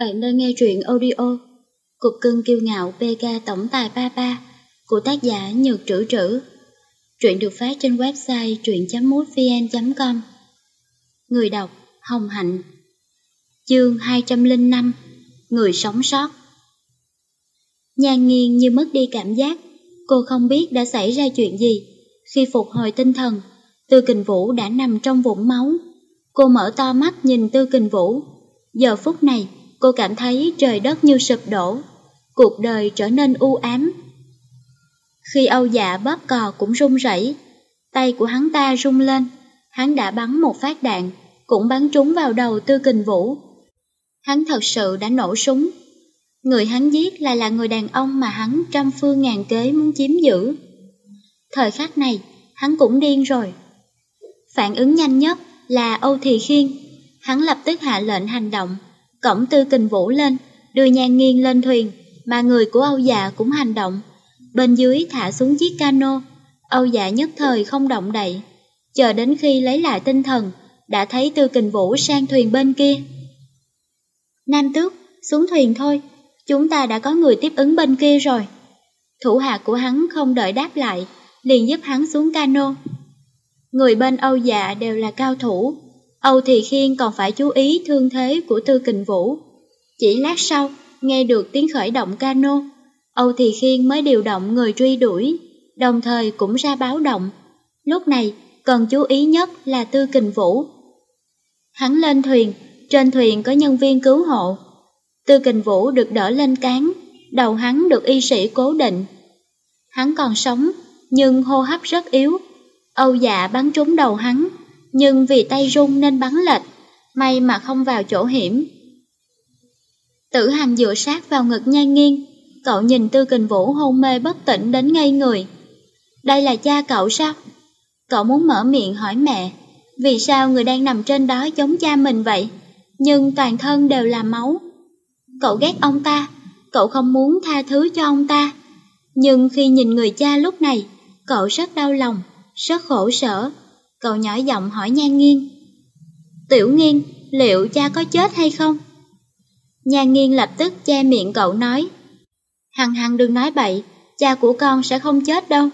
Bạn đang nghe truyện audio Cục cưng kiêu ngạo PK Tổng tài ba ba của tác giả Nhược Trữ Trữ. Truyện được phát trên website truyện.mútvn.com Người đọc Hồng Hạnh. Chương 205 Người sống sót. Nhan nghiêng như mất đi cảm giác, Cô không biết đã xảy ra chuyện gì. Khi phục hồi tinh thần, Tư Kình Vũ đã nằm trong vũng máu. Cô mở to mắt nhìn Tư Kình Vũ. Giờ phút này cô cảm thấy trời đất như sụp đổ, cuộc đời trở nên u ám. Khi Âu Dạ bóp cò cũng run rẩy, tay của hắn ta rung lên, hắn đã bắn một phát đạn, cũng bắn trúng vào đầu Tư Kình Vũ. Hắn thật sự đã nổ súng. Người hắn giết lại là người đàn ông mà hắn trăm phương ngàn kế muốn chiếm giữ. Thời khắc này, hắn cũng điên rồi. Phản ứng nhanh nhất là Âu Thị Khiên, hắn lập tức hạ lệnh hành động cổng tư kình vũ lên, đưa nhan nghiêng lên thuyền, mà người của Âu Dạ cũng hành động. Bên dưới thả xuống chiếc cano, Âu Dạ nhất thời không động đậy. Chờ đến khi lấy lại tinh thần, đã thấy tư kình vũ sang thuyền bên kia. Nam tước, xuống thuyền thôi, chúng ta đã có người tiếp ứng bên kia rồi. Thủ hạ của hắn không đợi đáp lại, liền giúp hắn xuống cano. Người bên Âu Dạ đều là cao thủ, Âu Thị Khiên còn phải chú ý thương thế của Tư Kình Vũ. Chỉ lát sau, nghe được tiếng khởi động cano, Âu Thị Khiên mới điều động người truy đuổi, đồng thời cũng ra báo động. Lúc này, cần chú ý nhất là Tư Kình Vũ. Hắn lên thuyền, trên thuyền có nhân viên cứu hộ. Tư Kình Vũ được đỡ lên cán, đầu hắn được y sĩ cố định. Hắn còn sống, nhưng hô hấp rất yếu. Âu dạ bắn trúng đầu hắn, nhưng vì tay run nên bắn lệch, may mà không vào chỗ hiểm. Tử hành dựa sát vào ngực nhan nghiêng, cậu nhìn Tư Kình Vũ hôn mê bất tỉnh đến ngây người. Đây là cha cậu sao? Cậu muốn mở miệng hỏi mẹ, vì sao người đang nằm trên đó giống cha mình vậy, nhưng toàn thân đều là máu. Cậu ghét ông ta, cậu không muốn tha thứ cho ông ta, nhưng khi nhìn người cha lúc này, cậu rất đau lòng, rất khổ sở, Cậu nhỏ giọng hỏi Nhan Nghiên. Tiểu Nghiên, liệu cha có chết hay không? Nhan Nghiên lập tức che miệng cậu nói. Hằng hằng đừng nói bậy, cha của con sẽ không chết đâu.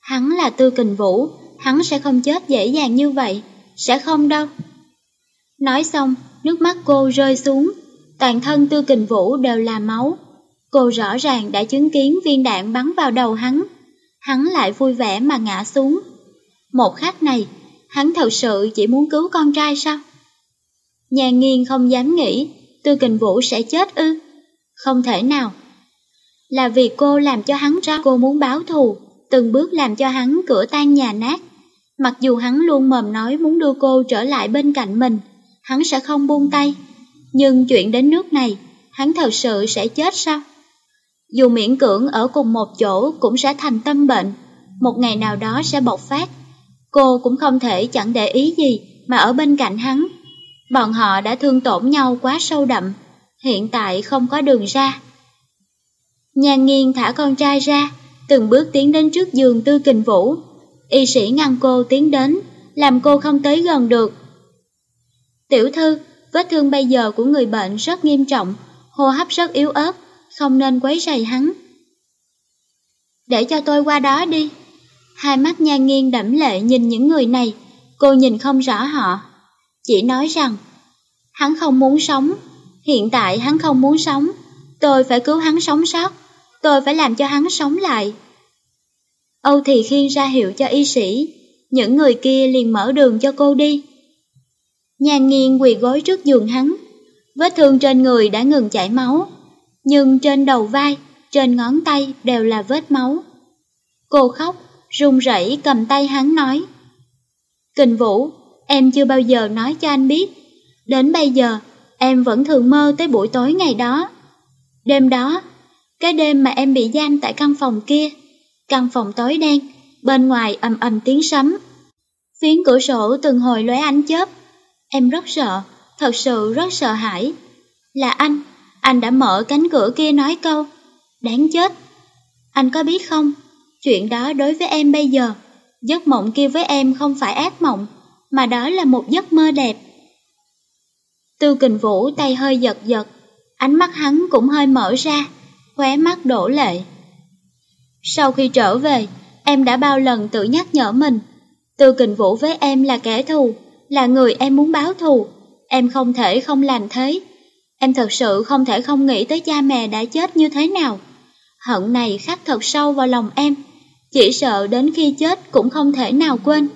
Hắn là Tư Kình Vũ, hắn sẽ không chết dễ dàng như vậy, sẽ không đâu. Nói xong, nước mắt cô rơi xuống, toàn thân Tư Kình Vũ đều là máu. Cô rõ ràng đã chứng kiến viên đạn bắn vào đầu hắn, hắn lại vui vẻ mà ngã xuống. Một khắc này, hắn thật sự chỉ muốn cứu con trai sao? Nhà nghiên không dám nghĩ Tư Kình Vũ sẽ chết ư? Không thể nào. Là vì cô làm cho hắn ra cô muốn báo thù, từng bước làm cho hắn cửa tan nhà nát. Mặc dù hắn luôn mồm nói muốn đưa cô trở lại bên cạnh mình, hắn sẽ không buông tay. Nhưng chuyện đến nước này, hắn thật sự sẽ chết sao? Dù miễn cưỡng ở cùng một chỗ cũng sẽ thành tâm bệnh, một ngày nào đó sẽ bộc phát Cô cũng không thể chẳng để ý gì mà ở bên cạnh hắn. Bọn họ đã thương tổn nhau quá sâu đậm, hiện tại không có đường ra. Nhan nghiêng thả con trai ra, từng bước tiến đến trước giường tư kình vũ. Y sĩ ngăn cô tiến đến, làm cô không tới gần được. Tiểu thư, vết thương bây giờ của người bệnh rất nghiêm trọng, hô hấp rất yếu ớt, không nên quấy rầy hắn. Để cho tôi qua đó đi. Hai mắt nha nghiêng đẫm lệ nhìn những người này, cô nhìn không rõ họ. Chỉ nói rằng, hắn không muốn sống, hiện tại hắn không muốn sống, tôi phải cứu hắn sống sót, tôi phải làm cho hắn sống lại. Âu Thị Khiên ra hiệu cho y sĩ, những người kia liền mở đường cho cô đi. Nhan nghiêng quỳ gối trước giường hắn, vết thương trên người đã ngừng chảy máu, nhưng trên đầu vai, trên ngón tay đều là vết máu. Cô khóc, run rẩy cầm tay hắn nói. Kình Vũ, em chưa bao giờ nói cho anh biết. Đến bây giờ, em vẫn thường mơ tới buổi tối ngày đó. Đêm đó, cái đêm mà em bị giam tại căn phòng kia, căn phòng tối đen, bên ngoài ầm ầm tiếng sấm. Phiến cửa sổ từng hồi lóe ánh chớp. Em rất sợ, thật sự rất sợ hãi. Là anh, anh đã mở cánh cửa kia nói câu, đáng chết. Anh có biết không, Chuyện đó đối với em bây giờ, giấc mộng kia với em không phải ác mộng, mà đó là một giấc mơ đẹp. Tư kình vũ tay hơi giật giật, Ánh mắt hắn cũng hơi mở ra, khóe mắt đổ lệ. Sau khi trở về, em đã bao lần tự nhắc nhở mình, Tư Kình Vũ với em là kẻ thù, là người em muốn báo thù, em không thể không làm thế. Em thật sự không thể không nghĩ tới cha mẹ đã chết như thế nào. Hận này khắc thật sâu vào lòng em, chỉ sợ đến khi chết cũng không thể nào quên.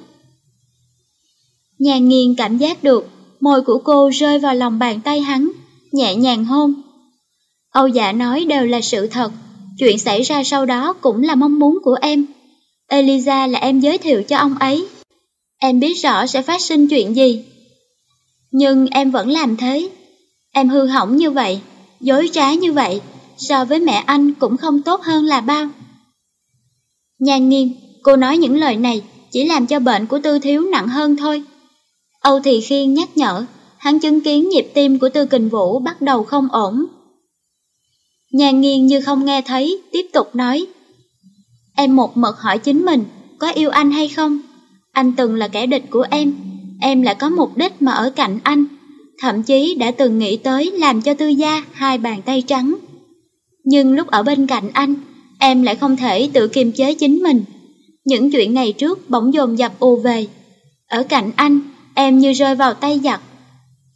Nhàn nghiền cảm giác được, môi của cô rơi vào lòng bàn tay hắn, nhẹ nhàng hôn. Âu dạ nói đều là sự thật, chuyện xảy ra sau đó cũng là mong muốn của em. Eliza là em giới thiệu cho ông ấy. Em biết rõ sẽ phát sinh chuyện gì. Nhưng em vẫn làm thế. Em hư hỏng như vậy, dối trá như vậy, so với mẹ anh cũng không tốt hơn là bao. Nhan nghiêng, cô nói những lời này chỉ làm cho bệnh của Tư Thiếu nặng hơn thôi. Âu Thị Khiên nhắc nhở, hắn chứng kiến nhịp tim của Tư Kình Vũ bắt đầu không ổn. Nhan nghiêng như không nghe thấy, tiếp tục nói. Em một mực hỏi chính mình, có yêu anh hay không? Anh từng là kẻ địch của em, em lại có mục đích mà ở cạnh anh. Thậm chí đã từng nghĩ tới làm cho tư gia hai bàn tay trắng. Nhưng lúc ở bên cạnh anh, em lại không thể tự kiềm chế chính mình. Những chuyện ngày trước bỗng dồn dập ù về. Ở cạnh anh, em như rơi vào tay giặc.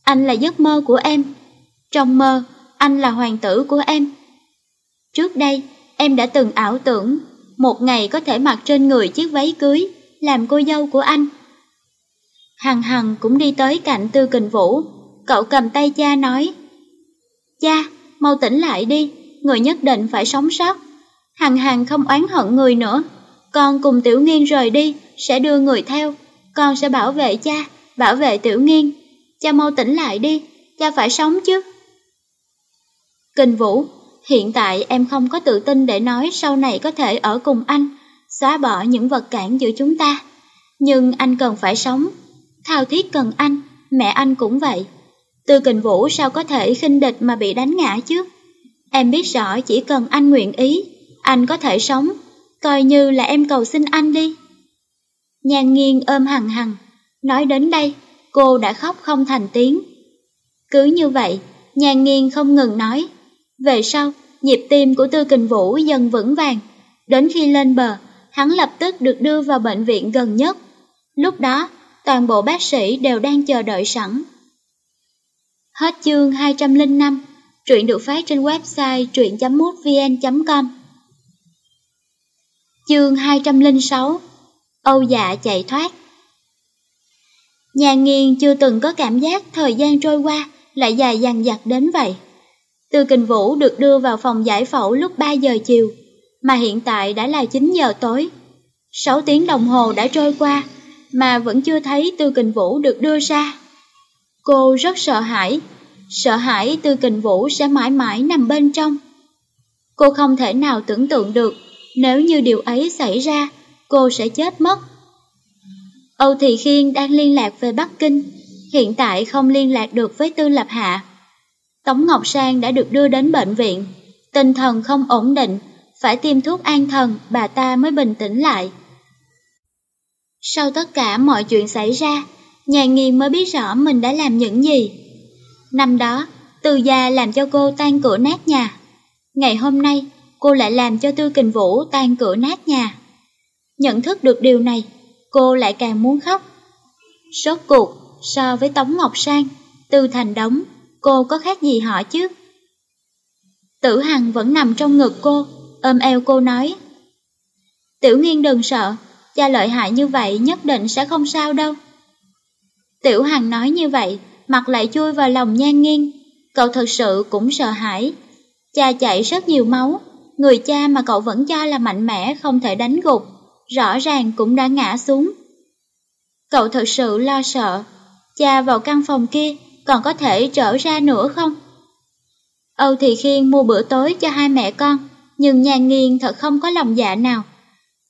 Anh là giấc mơ của em. Trong mơ, anh là hoàng tử của em. Trước đây, em đã từng ảo tưởng một ngày có thể mặc trên người chiếc váy cưới, làm cô dâu của anh. Hằng Hằng cũng đi tới cạnh Tư Kình Vũ, cậu cầm tay cha nói, Cha, mau tỉnh lại đi, người nhất định phải sống sót. Hằng Hằng không oán hận người nữa, con cùng Tiểu Nghiên rời đi, sẽ đưa người theo, con sẽ bảo vệ cha, bảo vệ Tiểu Nghiên. Cha mau tỉnh lại đi, cha phải sống chứ. Kình Vũ, hiện tại em không có tự tin để nói sau này có thể ở cùng anh, xóa bỏ những vật cản giữa chúng ta. Nhưng anh cần phải sống, thao thiết cần anh, mẹ anh cũng vậy. Tư kình vũ sao có thể khinh địch mà bị đánh ngã chứ? Em biết rõ chỉ cần anh nguyện ý, anh có thể sống, coi như là em cầu xin anh đi. Nhan nghiêng ôm hằng hằng, nói đến đây, cô đã khóc không thành tiếng. Cứ như vậy, nhan nghiêng không ngừng nói, về sau, nhịp tim của Tư Kình Vũ dần vững vàng. Đến khi lên bờ, hắn lập tức được đưa vào bệnh viện gần nhất. Lúc đó, toàn bộ bác sĩ đều đang chờ đợi sẵn. Hết chương 205, truyện được phát trên website truyện.mútvn.com Chương 206 Âu dạ chạy thoát Nhà nghiên chưa từng có cảm giác thời gian trôi qua lại dài dằng dặc đến vậy. Từ Kình Vũ được đưa vào phòng giải phẫu lúc 3 giờ chiều, mà hiện tại đã là 9 giờ tối. 6 tiếng đồng hồ đã trôi qua, mà vẫn chưa thấy Tư Kình Vũ được đưa ra. Cô rất sợ hãi, sợ hãi Tư Kình Vũ sẽ mãi mãi nằm bên trong. Cô không thể nào tưởng tượng được, nếu như điều ấy xảy ra, cô sẽ chết mất. Âu Thị Khiên đang liên lạc về Bắc Kinh, hiện tại không liên lạc được với Tư Lập Hạ. Tống Ngọc Sang đã được đưa đến bệnh viện, tinh thần không ổn định, phải tiêm thuốc an thần bà ta mới bình tĩnh lại. Sau tất cả mọi chuyện xảy ra, nhà nghiên mới biết rõ mình đã làm những gì. Năm đó, từ gia làm cho cô tan cửa nát nhà. Ngày hôm nay, cô lại làm cho Tư Kình Vũ tan cửa nát nhà. Nhận thức được điều này, cô lại càng muốn khóc. Sốt cuộc, so với Tống Ngọc Sang, Tư Thành Đống cô có khác gì họ chứ? Tử Hằng vẫn nằm trong ngực cô, ôm eo cô nói. Tiểu nghiên đừng sợ, cha lợi hại như vậy nhất định sẽ không sao đâu. Tiểu Hằng nói như vậy, mặt lại chui vào lòng nhan nghiêng, cậu thật sự cũng sợ hãi. Cha chạy rất nhiều máu, người cha mà cậu vẫn cho là mạnh mẽ không thể đánh gục, rõ ràng cũng đã ngã xuống. Cậu thật sự lo sợ, cha vào căn phòng kia còn có thể trở ra nữa không? Âu Thị Khiên mua bữa tối cho hai mẹ con, nhưng nhan nghiên thật không có lòng dạ nào.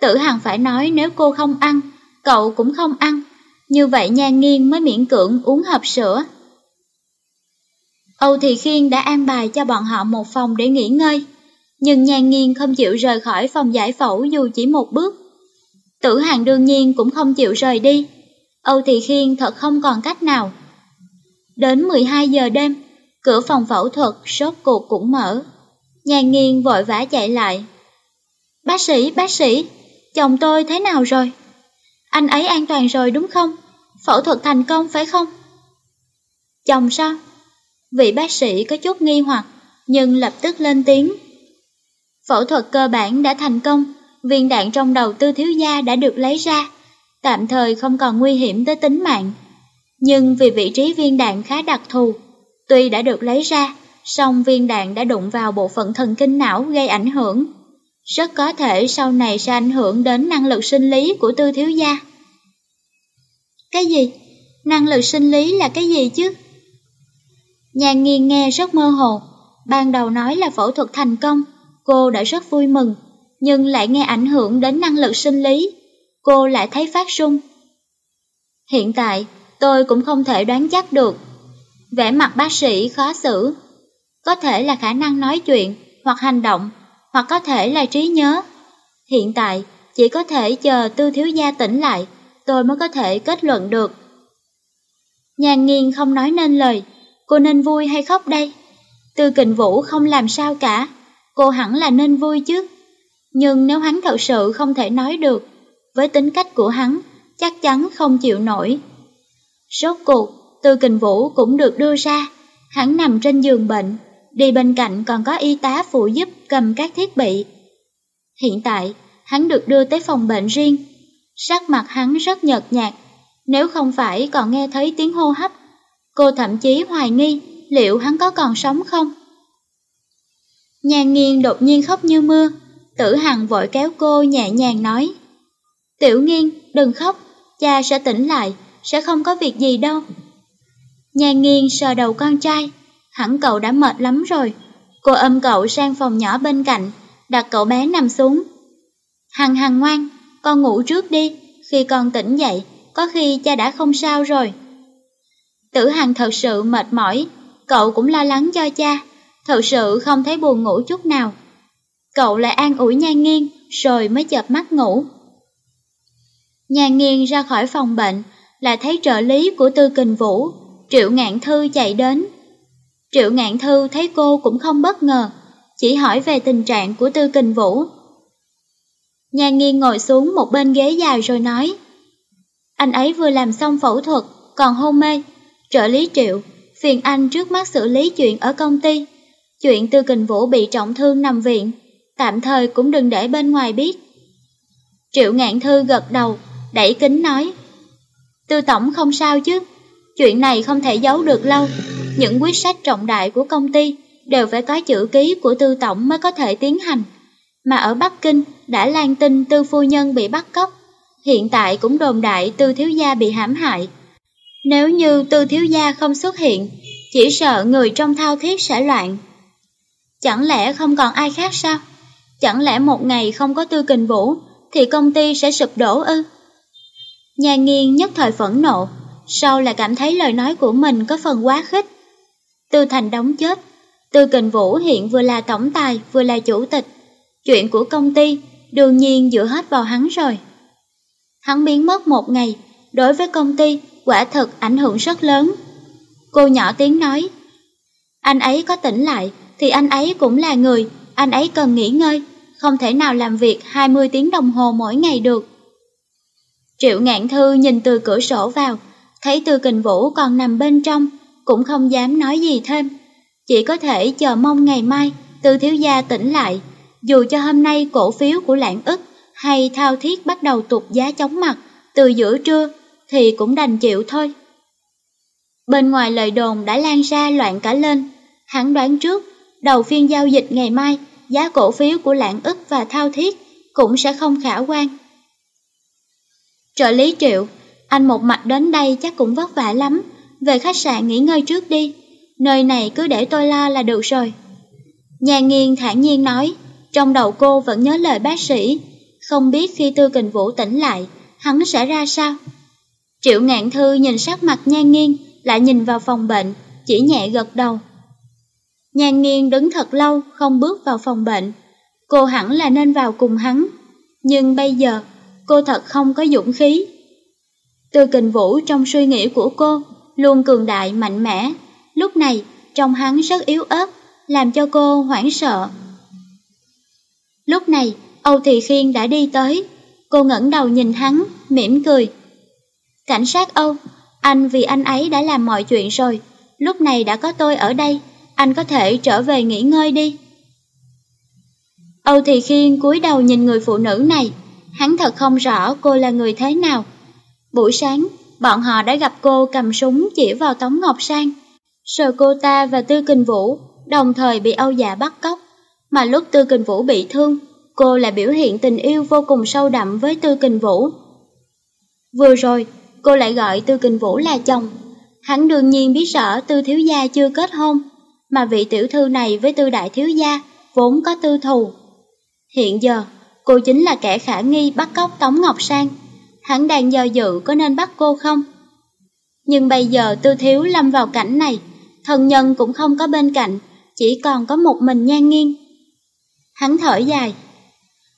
Tử Hằng phải nói nếu cô không ăn, cậu cũng không ăn, như vậy nhan nghiên mới miễn cưỡng uống hộp sữa. Âu Thị Khiên đã an bài cho bọn họ một phòng để nghỉ ngơi, nhưng nhan nghiên không chịu rời khỏi phòng giải phẫu dù chỉ một bước. Tử hàng đương nhiên cũng không chịu rời đi. Âu Thị Khiên thật không còn cách nào Đến 12 giờ đêm, Cửa phòng phẫu thuật sốt cuộc cũng mở. Nhàn nghiên vội vã chạy lại. Bác sĩ, bác sĩ, chồng tôi thế nào rồi? Anh ấy an toàn rồi đúng không? Phẫu thuật thành công phải không? Chồng sao? Vị bác sĩ có chút nghi hoặc, nhưng lập tức lên tiếng. Phẫu thuật cơ bản đã thành công, viên đạn trong đầu tư thiếu gia đã được lấy ra, tạm thời không còn nguy hiểm tới tính mạng. Nhưng vì vị trí viên đạn khá đặc thù, tuy đã được lấy ra, song viên đạn đã đụng vào bộ phận thần kinh não gây ảnh hưởng. Rất có thể sau này sẽ ảnh hưởng đến năng lực sinh lý của tư thiếu gia. Cái gì? Năng lực sinh lý là cái gì chứ? Nhà nghiêng nghe rất mơ hồ, ban đầu nói là phẫu thuật thành công, cô đã rất vui mừng, nhưng lại nghe ảnh hưởng đến năng lực sinh lý, cô lại thấy phát sung. Hiện tại, tôi cũng không thể đoán chắc được. Vẻ mặt bác sĩ khó xử, có thể là khả năng nói chuyện hoặc hành động, hoặc có thể là trí nhớ. Hiện tại, chỉ có thể chờ tư thiếu gia tỉnh lại, tôi mới có thể kết luận được. Nhàn nghiêng không nói nên lời, cô nên vui hay khóc đây? Tư kình vũ không làm sao cả, cô hẳn là nên vui chứ. Nhưng nếu hắn thật sự không thể nói được, với tính cách của hắn, chắc chắn không chịu nổi. Rốt cuộc, Tư Kình Vũ cũng được đưa ra, hắn nằm trên giường bệnh, đi bên cạnh còn có y tá phụ giúp cầm các thiết bị. Hiện tại, hắn được đưa tới phòng bệnh riêng, sắc mặt hắn rất nhợt nhạt, nếu không phải còn nghe thấy tiếng hô hấp, cô thậm chí hoài nghi liệu hắn có còn sống không. Nhàn nghiên đột nhiên khóc như mưa, tử hằng vội kéo cô nhẹ nhàng nói. Tiểu nghiên, đừng khóc, cha sẽ tỉnh lại, sẽ không có việc gì đâu. Nhàn nghiên sờ đầu con trai, hẳn cậu đã mệt lắm rồi. Cô ôm cậu sang phòng nhỏ bên cạnh, đặt cậu bé nằm xuống. Hằng hằng ngoan, con ngủ trước đi, khi con tỉnh dậy, có khi cha đã không sao rồi. Tử Hằng thật sự mệt mỏi, cậu cũng lo lắng cho cha, thật sự không thấy buồn ngủ chút nào. Cậu lại an ủi Nhan nghiêng rồi mới chợp mắt ngủ. Nhan nghiêng ra khỏi phòng bệnh, lại thấy trợ lý của Tư Kình Vũ, Triệu Ngạn Thư chạy đến. Triệu Ngạn Thư thấy cô cũng không bất ngờ, chỉ hỏi về tình trạng của Tư Kình Vũ. Nhan nghiêng ngồi xuống một bên ghế dài rồi nói, anh ấy vừa làm xong phẫu thuật, còn hôn mê. Trợ lý Triệu, phiền anh trước mắt xử lý chuyện ở công ty. Chuyện Tư Kình Vũ bị trọng thương nằm viện, tạm thời cũng đừng để bên ngoài biết. Triệu Ngạn Thư gật đầu, đẩy kính nói. Tư Tổng không sao chứ, chuyện này không thể giấu được lâu. Những quyết sách trọng đại của công ty đều phải có chữ ký của Tư Tổng mới có thể tiến hành. Mà ở Bắc Kinh đã lan tin Tư Phu Nhân bị bắt cóc, hiện tại cũng đồn đại Tư Thiếu Gia bị hãm hại. Nếu như Tư Thiếu Gia không xuất hiện, chỉ sợ người trong thao thiết sẽ loạn. Chẳng lẽ không còn ai khác sao? Chẳng lẽ một ngày không có Tư Kình Vũ thì công ty sẽ sụp đổ ư? Nhà nghiên nhất thời phẫn nộ, sau là cảm thấy lời nói của mình có phần quá khích. Tư Thành đóng chết, Tư Kình Vũ hiện vừa là tổng tài vừa là chủ tịch. Chuyện của công ty đương nhiên dựa hết vào hắn rồi. Hắn biến mất một ngày, đối với công ty quả thật ảnh hưởng rất lớn. Cô nhỏ tiếng nói, anh ấy có tỉnh lại thì anh ấy cũng là người, anh ấy cần nghỉ ngơi, không thể nào làm việc 20 tiếng đồng hồ mỗi ngày được. Triệu ngạn thư nhìn từ cửa sổ vào, thấy Tư Kình Vũ còn nằm bên trong, cũng không dám nói gì thêm. Chỉ có thể chờ mong ngày mai Tư Thiếu Gia tỉnh lại, dù cho hôm nay cổ phiếu của lãng ức hay thao thiết bắt đầu tụt giá chóng mặt từ giữa trưa thì cũng đành chịu thôi. Bên ngoài lời đồn đã lan ra loạn cả lên, hắn đoán trước, đầu phiên giao dịch ngày mai, giá cổ phiếu của lãng ức và thao thiết cũng sẽ không khả quan. Trợ lý triệu, anh một mặt đến đây chắc cũng vất vả lắm, về khách sạn nghỉ ngơi trước đi, nơi này cứ để tôi lo là được rồi. Nhà nghiên thản nhiên nói, trong đầu cô vẫn nhớ lời bác sĩ, không biết khi Tư Kình Vũ tỉnh lại, hắn sẽ ra sao. Triệu ngạn thư nhìn sắc mặt nhan nghiêng, lại nhìn vào phòng bệnh, chỉ nhẹ gật đầu. Nhan nghiêng đứng thật lâu không bước vào phòng bệnh, cô hẳn là nên vào cùng hắn, nhưng bây giờ cô thật không có dũng khí. Tư kình vũ trong suy nghĩ của cô luôn cường đại mạnh mẽ, lúc này trong hắn rất yếu ớt, làm cho cô hoảng sợ. Lúc này, Âu Thị Khiên đã đi tới, cô ngẩng đầu nhìn hắn, mỉm cười. Cảnh sát Âu, anh vì anh ấy đã làm mọi chuyện rồi, lúc này đã có tôi ở đây, anh có thể trở về nghỉ ngơi đi. Âu Thị Khiên cúi đầu nhìn người phụ nữ này, hắn thật không rõ cô là người thế nào. Buổi sáng, bọn họ đã gặp cô cầm súng chỉ vào Tống Ngọc Sang. sợ cô ta và Tư Kình Vũ đồng thời bị Âu Dạ bắt cóc, mà lúc Tư Kình Vũ bị thương, cô lại biểu hiện tình yêu vô cùng sâu đậm với Tư Kình Vũ. Vừa rồi, cô lại gọi Tư Kình Vũ là chồng. Hắn đương nhiên biết rõ Tư Thiếu Gia chưa kết hôn, mà vị tiểu thư này với Tư Đại Thiếu Gia vốn có tư thù. Hiện giờ, cô chính là kẻ khả nghi bắt cóc Tống Ngọc Sang. Hắn đang do dự có nên bắt cô không? Nhưng bây giờ Tư Thiếu lâm vào cảnh này, thần nhân cũng không có bên cạnh, chỉ còn có một mình nhan nghiêng. Hắn thở dài.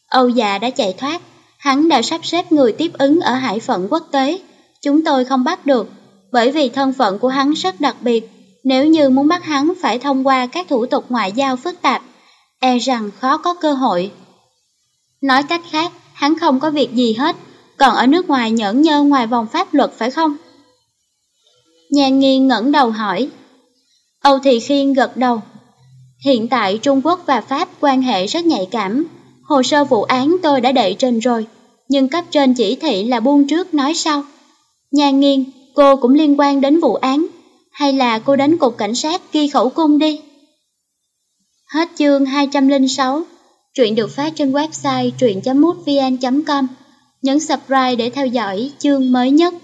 Âu già đã chạy thoát, hắn đã sắp xếp người tiếp ứng ở hải phận quốc tế. Chúng tôi không bắt được, bởi vì thân phận của hắn rất đặc biệt. Nếu như muốn bắt hắn phải thông qua các thủ tục ngoại giao phức tạp, e rằng khó có cơ hội. Nói cách khác, hắn không có việc gì hết, còn ở nước ngoài nhẫn nhơ ngoài vòng pháp luật phải không? Nhan Nghi ngẩng đầu hỏi. Âu Thị Khiên gật đầu. Hiện tại Trung Quốc và Pháp quan hệ rất nhạy cảm. Hồ sơ vụ án tôi đã đệ trình rồi, nhưng cấp trên chỉ thị là buông trước nói sau. Nhan nghiên, cô cũng liên quan đến vụ án, hay là cô đến cục cảnh sát ghi khẩu cung đi? Hết chương 206, truyện được phát trên website truyện.mútvn.com. Nhấn subscribe để theo dõi chương mới nhất.